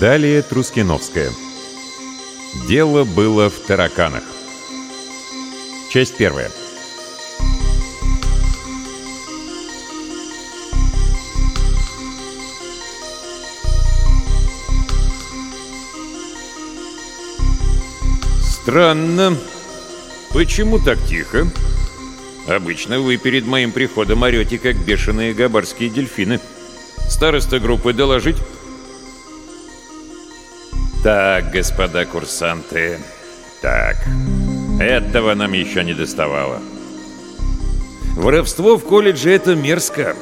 Далее Трускиновская. Дело было в тараканах. Часть первая. Странно. Почему так тихо? Обычно вы перед моим приходом орете, как бешеные габарские дельфины. Староста группы доложить? Так, господа курсанты, так. Этого нам еще не доставало. Воровство в колледже — это мерзко.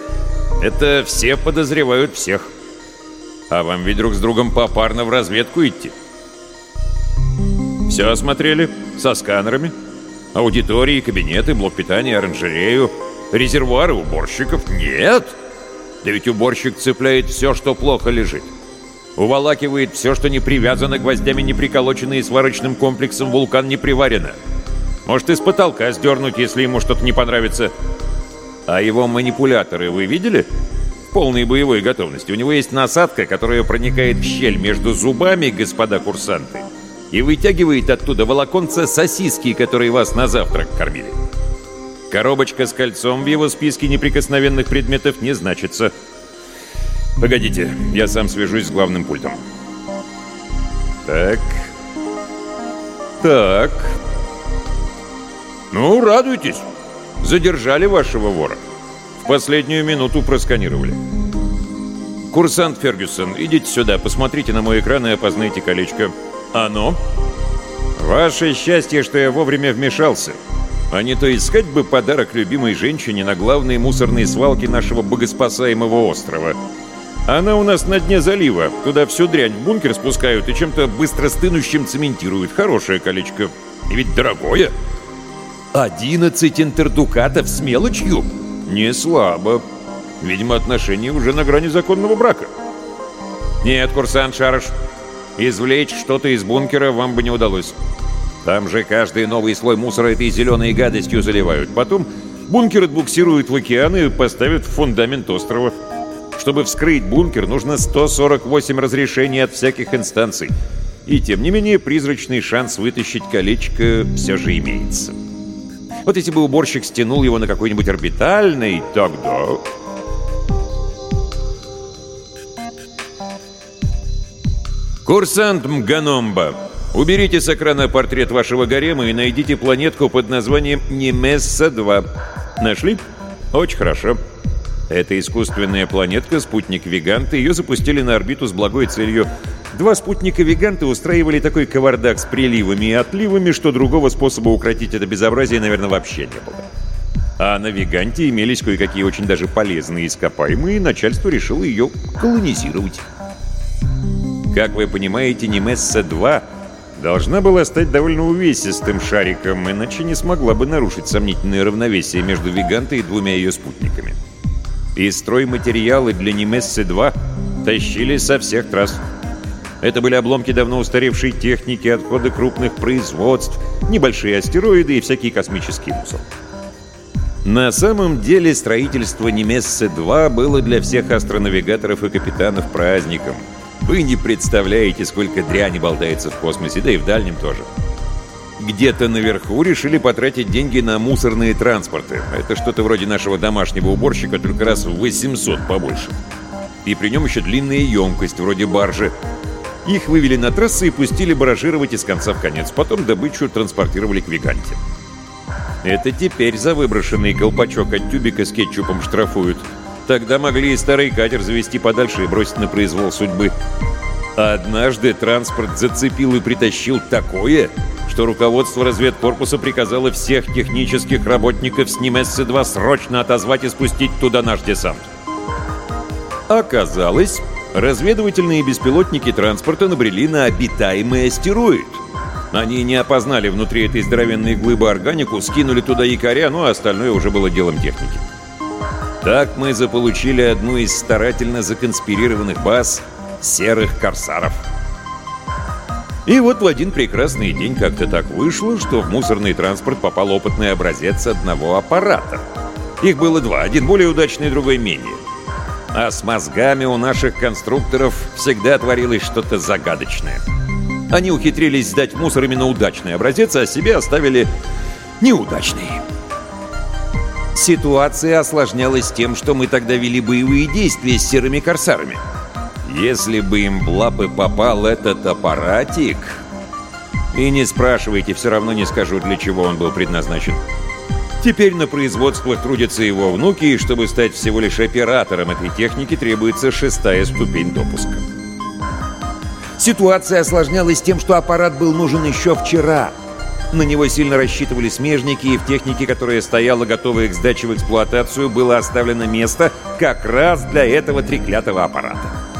Это все подозревают всех. А вам ведь друг с другом попарно в разведку идти. Все осмотрели? Со сканерами? Аудитории, кабинеты, блок питания, оранжерею, резервуары уборщиков? Нет! Да ведь уборщик цепляет все, что плохо лежит. Уволакивает все, что не привязано гвоздями, не приколочено и сварочным комплексом вулкан не приварено. Может, из потолка сдернуть, если ему что-то не понравится. А его манипуляторы вы видели? В полной боевой готовности. У него есть насадка, которая проникает в щель между зубами, господа курсанты, и вытягивает оттуда волоконца сосиски, которые вас на завтрак кормили. Коробочка с кольцом в его списке неприкосновенных предметов не значится. Погодите, я сам свяжусь с главным пультом. Так. Так. Ну, радуйтесь. Задержали вашего вора. В последнюю минуту просканировали. Курсант Фергюсон, идите сюда, посмотрите на мой экран и опознайте колечко. Оно? Ваше счастье, что я вовремя вмешался. А не то искать бы подарок любимой женщине на главной мусорной свалке нашего богоспасаемого острова. Она у нас на дне залива. Туда всю дрянь в бункер спускают и чем-то быстро стынущим цементируют. Хорошее колечко. И ведь дорогое. 11 интердукатов с мелочью? Не слабо. Видимо, отношения уже на грани законного брака. Нет, курсант Шарыш, извлечь что-то из бункера вам бы не удалось. Там же каждый новый слой мусора этой зеленой гадостью заливают. Потом бункер отбуксируют в океан и поставят в фундамент острова. Чтобы вскрыть бункер, нужно 148 разрешений от всяких инстанций. И тем не менее, призрачный шанс вытащить колечко все же имеется. Вот если бы уборщик стянул его на какой-нибудь орбитальный, тогда... Курсант Мганомба, уберите с экрана портрет вашего гарема и найдите планетку под названием Немесса-2. Нашли? Очень хорошо. Это искусственная планетка, спутник Виганта. Ее запустили на орбиту с благой целью. Два спутника Виганта устраивали такой кавардак с приливами и отливами, что другого способа укротить это безобразие, наверное, вообще не было. А на Виганте имелись кое-какие очень даже полезные ископаемые, и начальство решило ее колонизировать. Как вы понимаете, Немесса-2 должна была стать довольно увесистым шариком, иначе не смогла бы нарушить сомнительное равновесие между Вигантой и двумя ее спутниками. И стройматериалы для Немессы-2 тащили со всех трасс. Это были обломки давно устаревшей техники, отходы крупных производств, небольшие астероиды и всякий космический мусор. На самом деле строительство Немессы-2 было для всех астронавигаторов и капитанов праздником. Вы не представляете, сколько дряни болтается в космосе, да и в дальнем тоже. Где-то наверху решили потратить деньги на мусорные транспорты. Это что-то вроде нашего домашнего уборщика, только раз в 800 побольше. И при нем еще длинная емкость, вроде баржи. Их вывели на трассы и пустили баражировать из конца в конец. Потом добычу транспортировали к Виганте. Это теперь за выброшенный колпачок от тюбика с кетчупом штрафуют. Тогда могли и старый катер завести подальше и бросить на произвол судьбы. А однажды транспорт зацепил и притащил такое, что руководство разведкорпуса приказало всех технических работников с Немессы-2 срочно отозвать и спустить туда наш десант. Оказалось, разведывательные беспилотники транспорта набрели на обитаемый астероид. Они не опознали внутри этой здоровенной глыбы органику, скинули туда якоря, ну а остальное уже было делом техники. Так мы заполучили одну из старательно законспирированных баз серых корсаров. И вот в один прекрасный день как-то так вышло, что в мусорный транспорт попал опытный образец одного аппарата. Их было два, один более удачный, другой менее. А с мозгами у наших конструкторов всегда творилось что-то загадочное. Они ухитрились сдать мусор именно удачный образец, а себе оставили неудачный. Ситуация осложнялась тем, что мы тогда вели боевые действия с серыми корсарами. Если бы им в лапы попал этот аппаратик... И не спрашивайте, все равно не скажу, для чего он был предназначен. Теперь на производствах трудятся его внуки, и чтобы стать всего лишь оператором этой техники, требуется шестая ступень допуска. Ситуация осложнялась тем, что аппарат был нужен еще вчера. На него сильно рассчитывали смежники, и в технике, которая стояла готовая к сдаче в эксплуатацию, было оставлено место как раз для этого треклятого аппарата.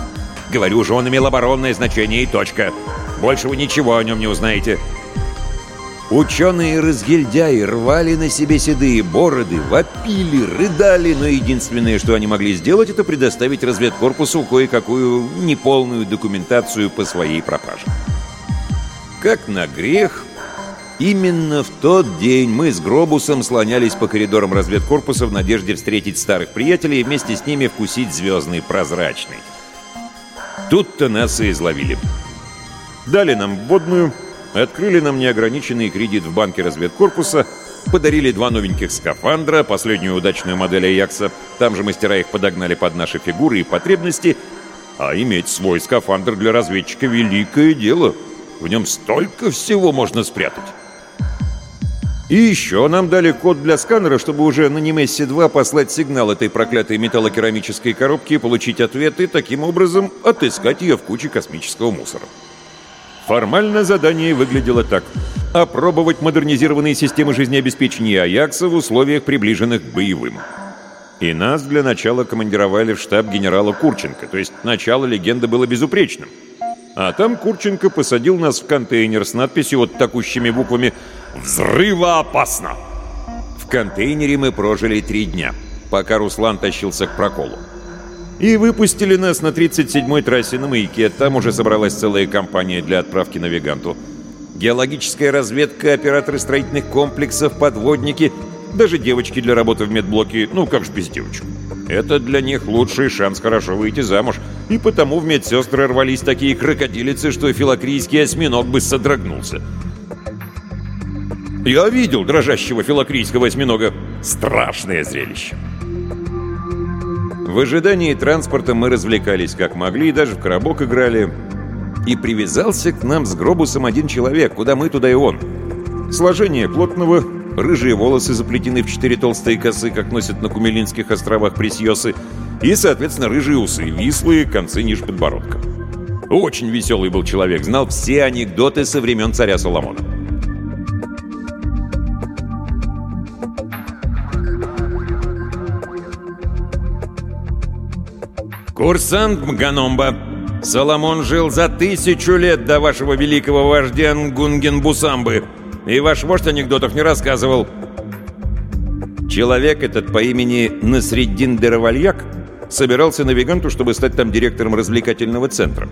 Говорю же, он имел оборонное значение и точка. Больше вы ничего о нем не узнаете. Ученые-разгильдяи рвали на себе седые бороды, вопили, рыдали, но единственное, что они могли сделать, это предоставить разведкорпусу кое-какую неполную документацию по своей пропаже. Как на грех, именно в тот день мы с Гробусом слонялись по коридорам разведкорпуса в надежде встретить старых приятелей и вместе с ними вкусить звездный прозрачный. Тут-то нас и изловили. Дали нам водную, открыли нам неограниченный кредит в банке разведкорпуса, подарили два новеньких скафандра, последнюю удачную модель Аякса, там же мастера их подогнали под наши фигуры и потребности, а иметь свой скафандр для разведчика — великое дело. В нем столько всего можно спрятать. И еще нам дали код для сканера, чтобы уже на Немессе-2 послать сигнал этой проклятой металлокерамической коробки, получить ответ и таким образом отыскать ее в куче космического мусора. Формально задание выглядело так. Опробовать модернизированные системы жизнеобеспечения Аякса в условиях, приближенных к боевым. И нас для начала командировали в штаб генерала Курченко, то есть начало легенды было безупречным. А там Курченко посадил нас в контейнер с надписью вот такущими буквами «Взрывоопасно!». В контейнере мы прожили три дня, пока Руслан тащился к проколу. И выпустили нас на 37-й трассе на маяке. Там уже собралась целая компания для отправки на Веганту. Геологическая разведка, операторы строительных комплексов, подводники, даже девочки для работы в медблоке. Ну, как же без девочек. Это для них лучший шанс хорошо выйти замуж. И потому в медсестры рвались такие крокодилицы, что филокрийский осьминог бы содрогнулся. Я видел дрожащего филокрийского осьминога. Страшное зрелище. В ожидании транспорта мы развлекались как могли, даже в коробок играли. И привязался к нам с Гробусом один человек, куда мы, туда и он. Сложение плотного, рыжие волосы заплетены в четыре толстые косы, как носят на Кумелинских островах пресьосы, и, соответственно, рыжие усы, вислые, концы ниже подбородка. Очень веселый был человек, знал все анекдоты со времен царя Соломона. «Курсант Мганомба, Соломон жил за тысячу лет до вашего великого вождя Нгунген-Бусамбы, и ваш вождь анекдотов не рассказывал». Человек этот по имени Насреддин Деравальяк собирался на Веганту, чтобы стать там директором развлекательного центра.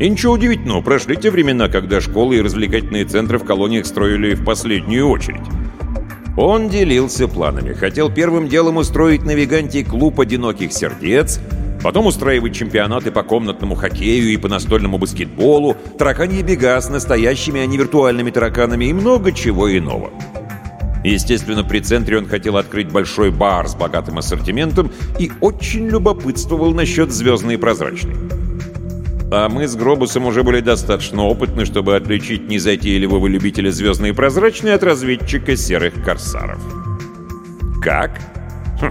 И ничего удивительного, прошли те времена, когда школы и развлекательные центры в колониях строили в последнюю очередь. Он делился планами. Хотел первым делом устроить на Веганте клуб одиноких сердец – Потом устраивать чемпионаты по комнатному хоккею и по настольному баскетболу, тараканьи бега с настоящими, а не виртуальными тараканами и много чего иного. Естественно, при центре он хотел открыть большой бар с богатым ассортиментом и очень любопытствовал насчет звездной прозрачной. А мы с Гробусом уже были достаточно опытны, чтобы отличить незатейливого любителя звездной прозрачной от разведчика серых корсаров. Как? Хм.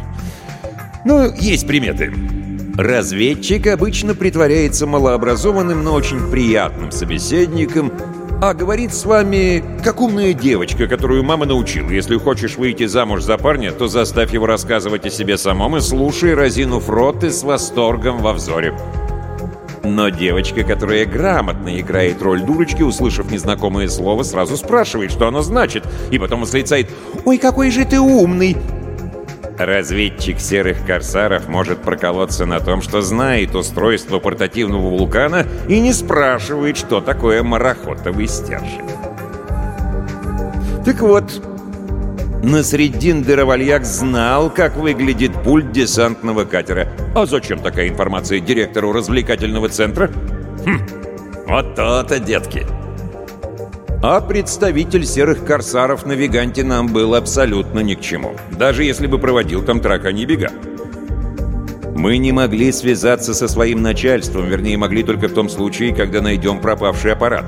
Ну, есть приметы. Разведчик обычно притворяется малообразованным, но очень приятным собеседником, а говорит с вами, как умная девочка, которую мама научила. Если хочешь выйти замуж за парня, то заставь его рассказывать о себе самом и слушай, разинув рот и с восторгом во взоре. Но девочка, которая грамотно играет роль дурочки, услышав незнакомое слово, сразу спрашивает, что оно значит, и потом восклицает «Ой, какой же ты умный!» Разведчик серых корсаров может проколоться на том, что знает устройство портативного вулкана и не спрашивает, что такое марохотовый стержень. Так вот, Насреддин Деравальяк знал, как выглядит пульт десантного катера. А зачем такая информация директору развлекательного центра? Хм, вот то-то, детки. А представитель серых корсаров на Виганте нам был абсолютно ни к чему. Даже если бы проводил там таракани бега. Мы не могли связаться со своим начальством, вернее, могли только в том случае, когда найдем пропавший аппарат.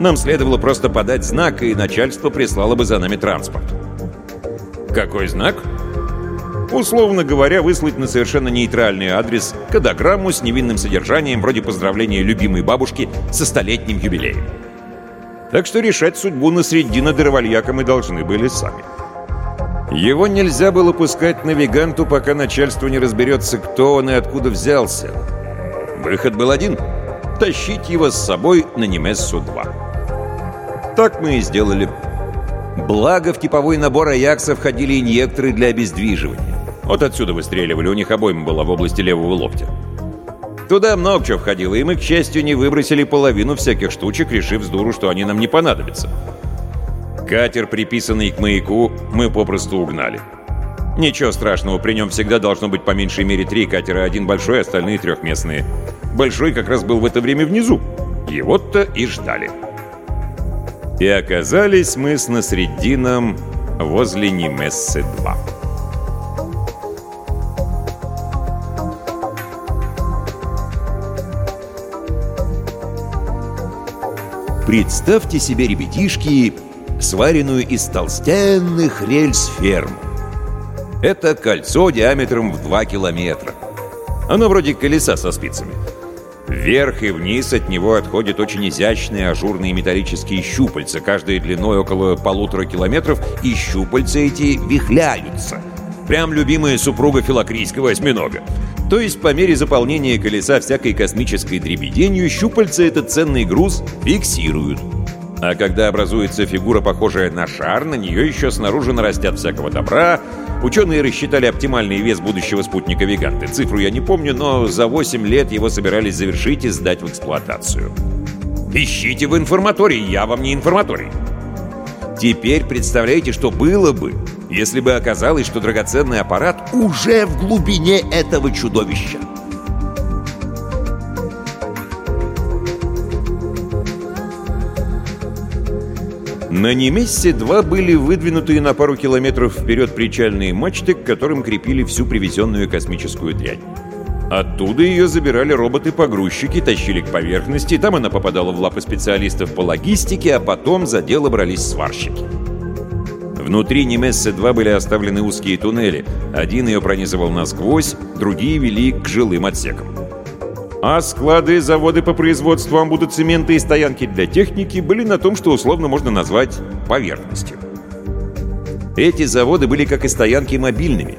Нам следовало просто подать знак, и начальство прислало бы за нами транспорт. Какой знак? Условно говоря, выслать на совершенно нейтральный адрес кодограмму с невинным содержанием вроде поздравления любимой бабушки со столетним юбилеем. Так что решать судьбу на средина Дервальяка мы должны были сами. Его нельзя было пускать навиганту, пока начальство не разберется, кто он и откуда взялся. Выход был один — тащить его с собой на Немессу-2. Так мы и сделали. Благо, в типовой набор Аякса входили инъекторы для обездвиживания. Вот отсюда выстреливали, у них обойма была в области левого локтя. Туда много чего входило, и мы, к счастью, не выбросили половину всяких штучек, решив с дуру, что они нам не понадобятся. Катер, приписанный к маяку, мы попросту угнали. Ничего страшного, при нем всегда должно быть по меньшей мере три катера, один большой, остальные трехместные. Большой как раз был в это время внизу. Его-то и ждали. И оказались мы с Насреддином возле Немессы-2. Представьте себе, ребятишки, сваренную из толстенных рельс ферму. Это кольцо диаметром в 2 километра. Оно вроде колеса со спицами. Вверх и вниз от него отходят очень изящные ажурные металлические щупальца, каждая длиной около полутора километров, и щупальца эти вихляются. Прям любимая супруга филокрийского осьминога. То есть по мере заполнения колеса всякой космической дребеденью щупальца этот ценный груз фиксируют. А когда образуется фигура, похожая на шар, на нее еще снаружи нарастят всякого добра. Ученые рассчитали оптимальный вес будущего спутника Виганты. Цифру я не помню, но за 8 лет его собирались завершить и сдать в эксплуатацию. Ищите в информатории, я вам не информаторий. Теперь представляете, что было бы, если бы оказалось, что драгоценный аппарат уже в глубине этого чудовища. На Немессе-2 были выдвинутые на пару километров вперед причальные мачты, к которым крепили всю привезенную космическую дрянь. Оттуда ее забирали роботы-погрузчики, тащили к поверхности, там она попадала в лапы специалистов по логистике, а потом за дело брались сварщики. Внутри Немессы-2 были оставлены узкие туннели. Один ее пронизывал насквозь, другие вели к жилым отсекам. А склады, заводы по производству амбудоцемента и стоянки для техники были на том, что условно можно назвать поверхностью. Эти заводы были, как и стоянки, мобильными.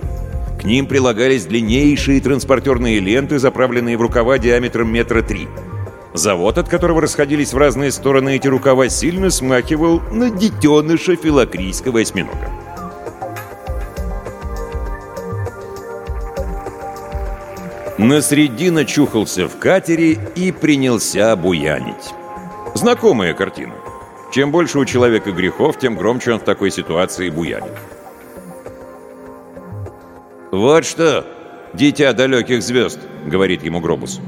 К ним прилагались длиннейшие транспортерные ленты, заправленные в рукава диаметром метра три. Завод, от которого расходились в разные стороны эти рукава, сильно смахивал на детеныша филокрийского осьминога. Насредин очухался в катере и принялся буянить. Знакомая картина. Чем больше у человека грехов, тем громче он в такой ситуации буянит. «Вот что, дитя далеких звезд», — говорит ему Гробус.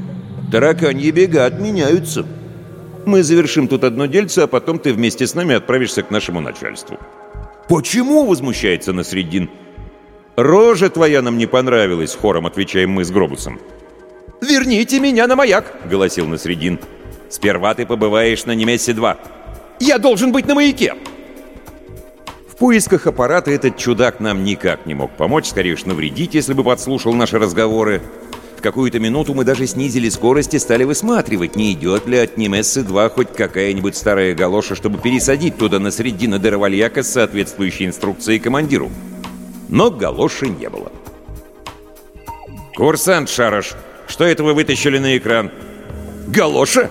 «Тараканьи бега отменяются. Мы завершим тут одно дельце, а потом ты вместе с нами отправишься к нашему начальству». «Почему?» — возмущается Насреддин. «Рожа твоя нам не понравилась», — хором отвечаем мы с Гробусом. «Верните меня на маяк», — голосил Насредин. «Сперва ты побываешь на Немессе-2». «Я должен быть на маяке!» В поисках аппарата этот чудак нам никак не мог помочь, скорее уж навредить, если бы подслушал наши разговоры. Какую-то минуту мы даже снизили скорость и стали высматривать, не идет ли от Немессы-2 хоть какая-нибудь старая галоша, чтобы пересадить туда на средина Деравальяка с соответствующей инструкцией командиру но галоши не было. «Курсант Шарош, что это вы вытащили на экран?» «Галоши?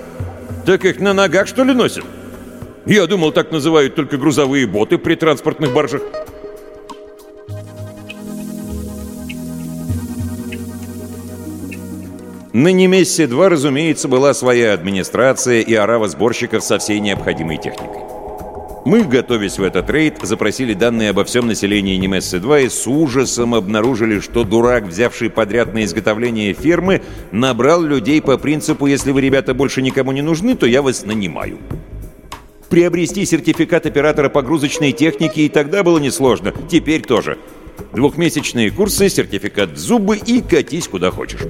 Так их на ногах, что ли, носят?» «Я думал, так называют только грузовые боты при транспортных баржах». На Немессе-2, разумеется, была своя администрация и орава сборщиков со всей необходимой техникой. Мы, готовясь в этот рейд, запросили данные обо всем населении Немессы-2 и с ужасом обнаружили, что дурак, взявший подряд на изготовление фермы, набрал людей по принципу «если вы, ребята, больше никому не нужны, то я вас нанимаю». Приобрести сертификат оператора погрузочной техники и тогда было несложно, теперь тоже. Двухмесячные курсы, сертификат в зубы и катись куда хочешь.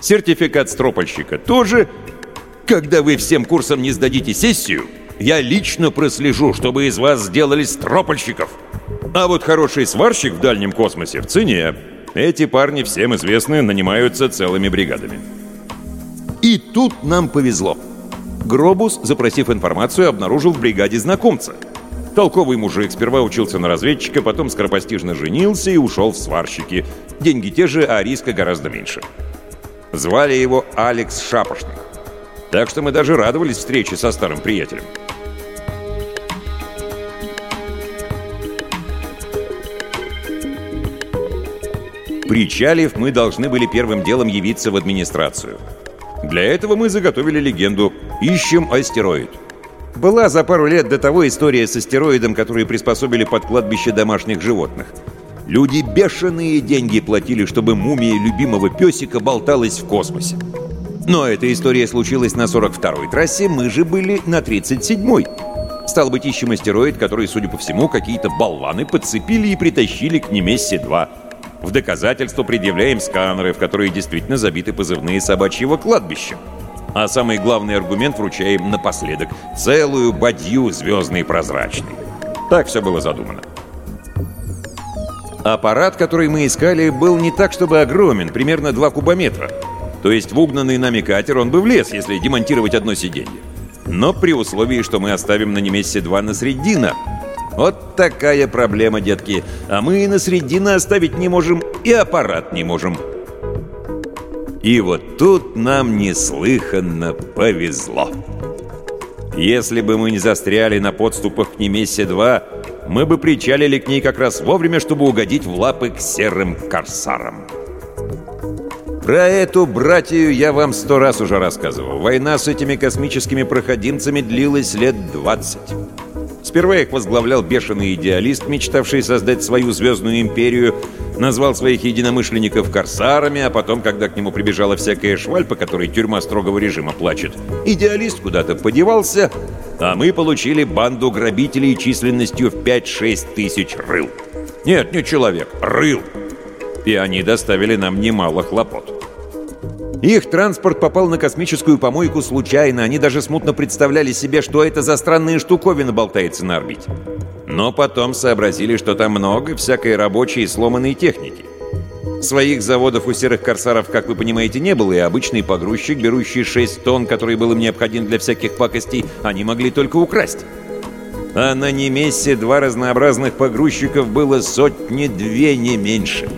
Сертификат стропольщика тоже. Когда вы всем курсом не сдадите сессию, я лично прослежу, чтобы из вас сделали стропольщиков. А вот хороший сварщик в дальнем космосе в цене. Эти парни всем известны, нанимаются целыми бригадами. И тут нам повезло. Гробус, запросив информацию, обнаружил в бригаде знакомца. Толковый мужик сперва учился на разведчика, потом скоропостижно женился и ушел в сварщики. Деньги те же, а риска гораздо меньше. Звали его Алекс Шапошник. Так что мы даже радовались встрече со старым приятелем. Причалив, мы должны были первым делом явиться в администрацию. Для этого мы заготовили легенду «Ищем астероид». Была за пару лет до того история с астероидом, который приспособили под кладбище домашних животных. Люди бешеные деньги платили, чтобы мумия любимого песика болталась в космосе. Но эта история случилась на 42-й трассе, мы же были на 37-й. Стал быть, ищем астероид, который, судя по всему, какие-то болваны подцепили и притащили к Немессе-2. В доказательство предъявляем сканеры, в которые действительно забиты позывные собачьего кладбища. А самый главный аргумент вручаем напоследок. Целую бадью звездный прозрачный. Так все было задумано. Аппарат, который мы искали, был не так, чтобы огромен, примерно 2 кубометра. То есть в угнанный нами катер он бы влез, если демонтировать одно сиденье. Но при условии, что мы оставим на Немессе-2 на средина, вот такая проблема, детки. А мы и на средина оставить не можем, и аппарат не можем. И вот тут нам неслыханно повезло. Если бы мы не застряли на подступах к Немессе-2, мы бы причалили к ней как раз вовремя, чтобы угодить в лапы к серым корсарам. Про эту братью я вам сто раз уже рассказывал. Война с этими космическими проходимцами длилась лет двадцать. Сперва их возглавлял бешеный идеалист, мечтавший создать свою звездную империю, назвал своих единомышленников корсарами, а потом, когда к нему прибежала всякая шваль, по которой тюрьма строгого режима плачет, идеалист куда-то подевался, а мы получили банду грабителей численностью в 5-6 тысяч рыл. Нет, не человек, рыл. И они доставили нам немало хлопот. Их транспорт попал на космическую помойку случайно. Они даже смутно представляли себе, что это за странная штуковина болтается на орбите. Но потом сообразили, что там много всякой рабочей и сломанной техники. Своих заводов у серых корсаров, как вы понимаете, не было, и обычный погрузчик, берущий 6 тонн, который был им необходим для всяких пакостей, они могли только украсть. А на Немессе два разнообразных погрузчиков было сотни-две, не меньше.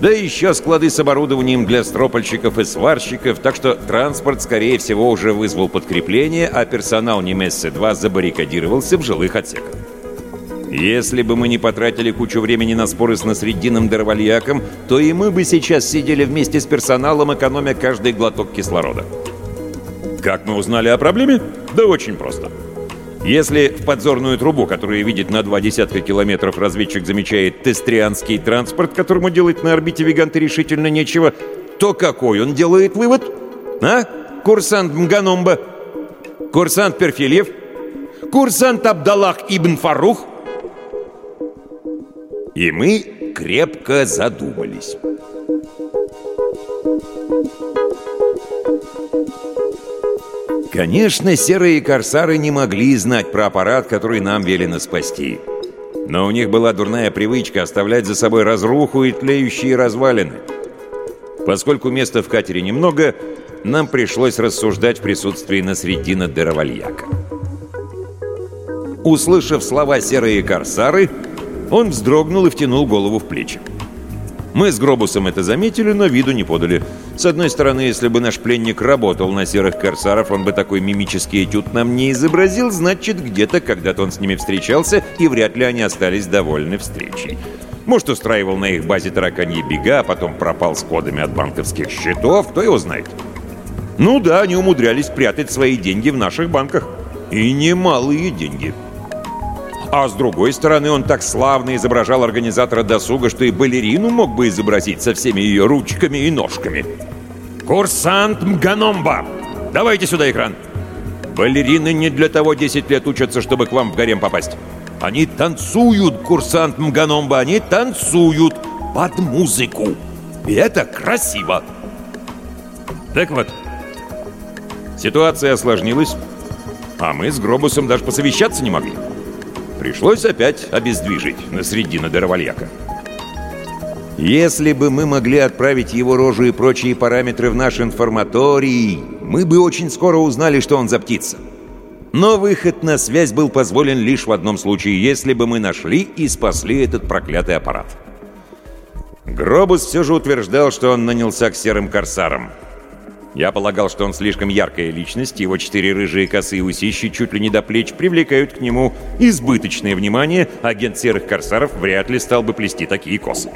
Да еще склады с оборудованием для стропольщиков и сварщиков, так что транспорт, скорее всего, уже вызвал подкрепление, а персонал Немессы-2 забаррикадировался в жилых отсеках. Если бы мы не потратили кучу времени на споры с Насреддином Дарвальяком, то и мы бы сейчас сидели вместе с персоналом, экономя каждый глоток кислорода. Как мы узнали о проблеме? Да очень просто. Если в подзорную трубу, которую видит на два десятка километров, разведчик замечает тестрианский транспорт, которому делать на орбите Виганта решительно нечего, то какой он делает вывод? А? Курсант Мганомба? Курсант Перфильев? Курсант Абдаллах Ибн Фарух? И мы крепко задумались. Конечно, серые корсары не могли знать про аппарат, который нам велено спасти. Но у них была дурная привычка оставлять за собой разруху и тлеющие развалины. Поскольку места в катере немного, нам пришлось рассуждать в присутствии на средина Деравальяка. Услышав слова «серые корсары», он вздрогнул и втянул голову в плечи. Мы с Гробусом это заметили, но виду не подали. С одной стороны, если бы наш пленник работал на серых корсаров, он бы такой мимический этюд нам не изобразил, значит, где-то когда-то он с ними встречался, и вряд ли они остались довольны встречей. Может, устраивал на их базе тараканьи бега, а потом пропал с кодами от банковских счетов, кто его знает. Ну да, они умудрялись прятать свои деньги в наших банках. И немалые деньги. А с другой стороны, он так славно изображал организатора досуга, что и балерину мог бы изобразить со всеми ее ручками и ножками. «Курсант Мганомба! Давайте сюда экран!» «Балерины не для того 10 лет учатся, чтобы к вам в гарем попасть. Они танцуют, курсант Мганомба, они танцуют под музыку. И это красиво!» Так вот, ситуация осложнилась, а мы с Гробусом даже посовещаться не могли. Пришлось опять обездвижить на средина Дарвальяка. Если бы мы могли отправить его рожу и прочие параметры в наш информаторий, мы бы очень скоро узнали, что он за птица. Но выход на связь был позволен лишь в одном случае, если бы мы нашли и спасли этот проклятый аппарат. Гробус все же утверждал, что он нанялся к серым корсарам. Я полагал, что он слишком яркая личность, его четыре рыжие косые усищи чуть ли не до плеч привлекают к нему избыточное внимание, агент серых корсаров вряд ли стал бы плести такие косы.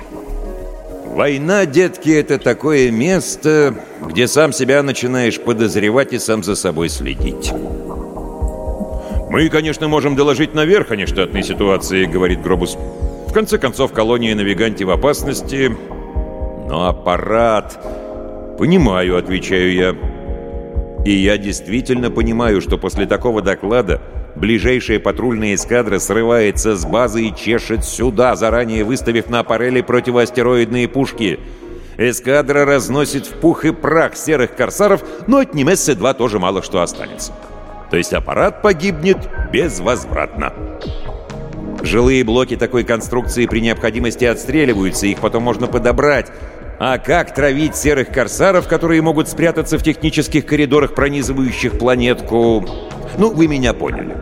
Война, детки, это такое место, где сам себя начинаешь подозревать и сам за собой следить. «Мы, конечно, можем доложить наверх о нештатной ситуации», — говорит Гробус. «В конце концов, колония на Веганте в опасности, но аппарат...» «Понимаю», — отвечаю я. И я действительно понимаю, что после такого доклада ближайшая патрульная эскадра срывается с базы и чешет сюда, заранее выставив на аппарели противоастероидные пушки. Эскадра разносит в пух и прах серых корсаров, но от Немессы-2 тоже мало что останется. То есть аппарат погибнет безвозвратно. Жилые блоки такой конструкции при необходимости отстреливаются, их потом можно подобрать, а как травить серых корсаров, которые могут спрятаться в технических коридорах, пронизывающих планетку? Ну, вы меня поняли.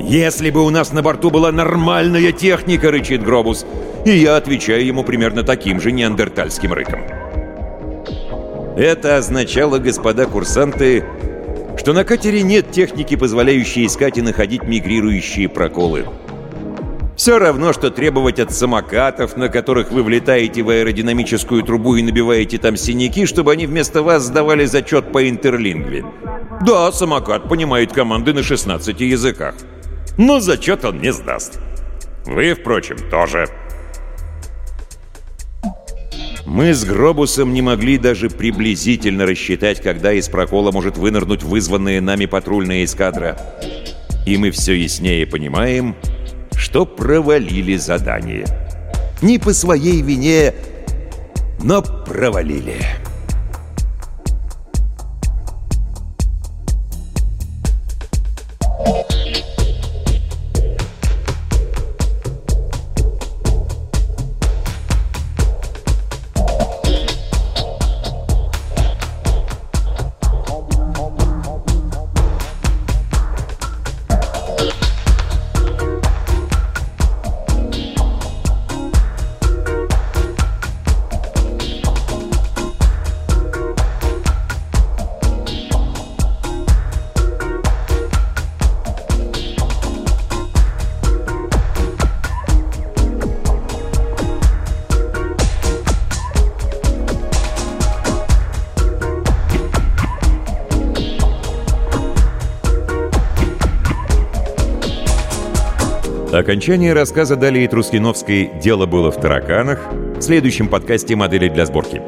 «Если бы у нас на борту была нормальная техника», — рычит Гробус, и я отвечаю ему примерно таким же неандертальским рыком. Это означало, господа курсанты, что на катере нет техники, позволяющей искать и находить мигрирующие проколы. Все равно, что требовать от самокатов, на которых вы влетаете в аэродинамическую трубу и набиваете там синяки, чтобы они вместо вас сдавали зачет по интерлингве. Да, самокат понимает команды на 16 языках. Но зачет он не сдаст. Вы, впрочем, тоже. Мы с Гробусом не могли даже приблизительно рассчитать, когда из прокола может вынырнуть вызванная нами патрульная эскадра. И мы все яснее понимаем, что провалили задание. Не по своей вине, но провалили. Окончание рассказа Далии Трускиновской «Дело было в тараканах» в следующем подкасте «Модели для сборки».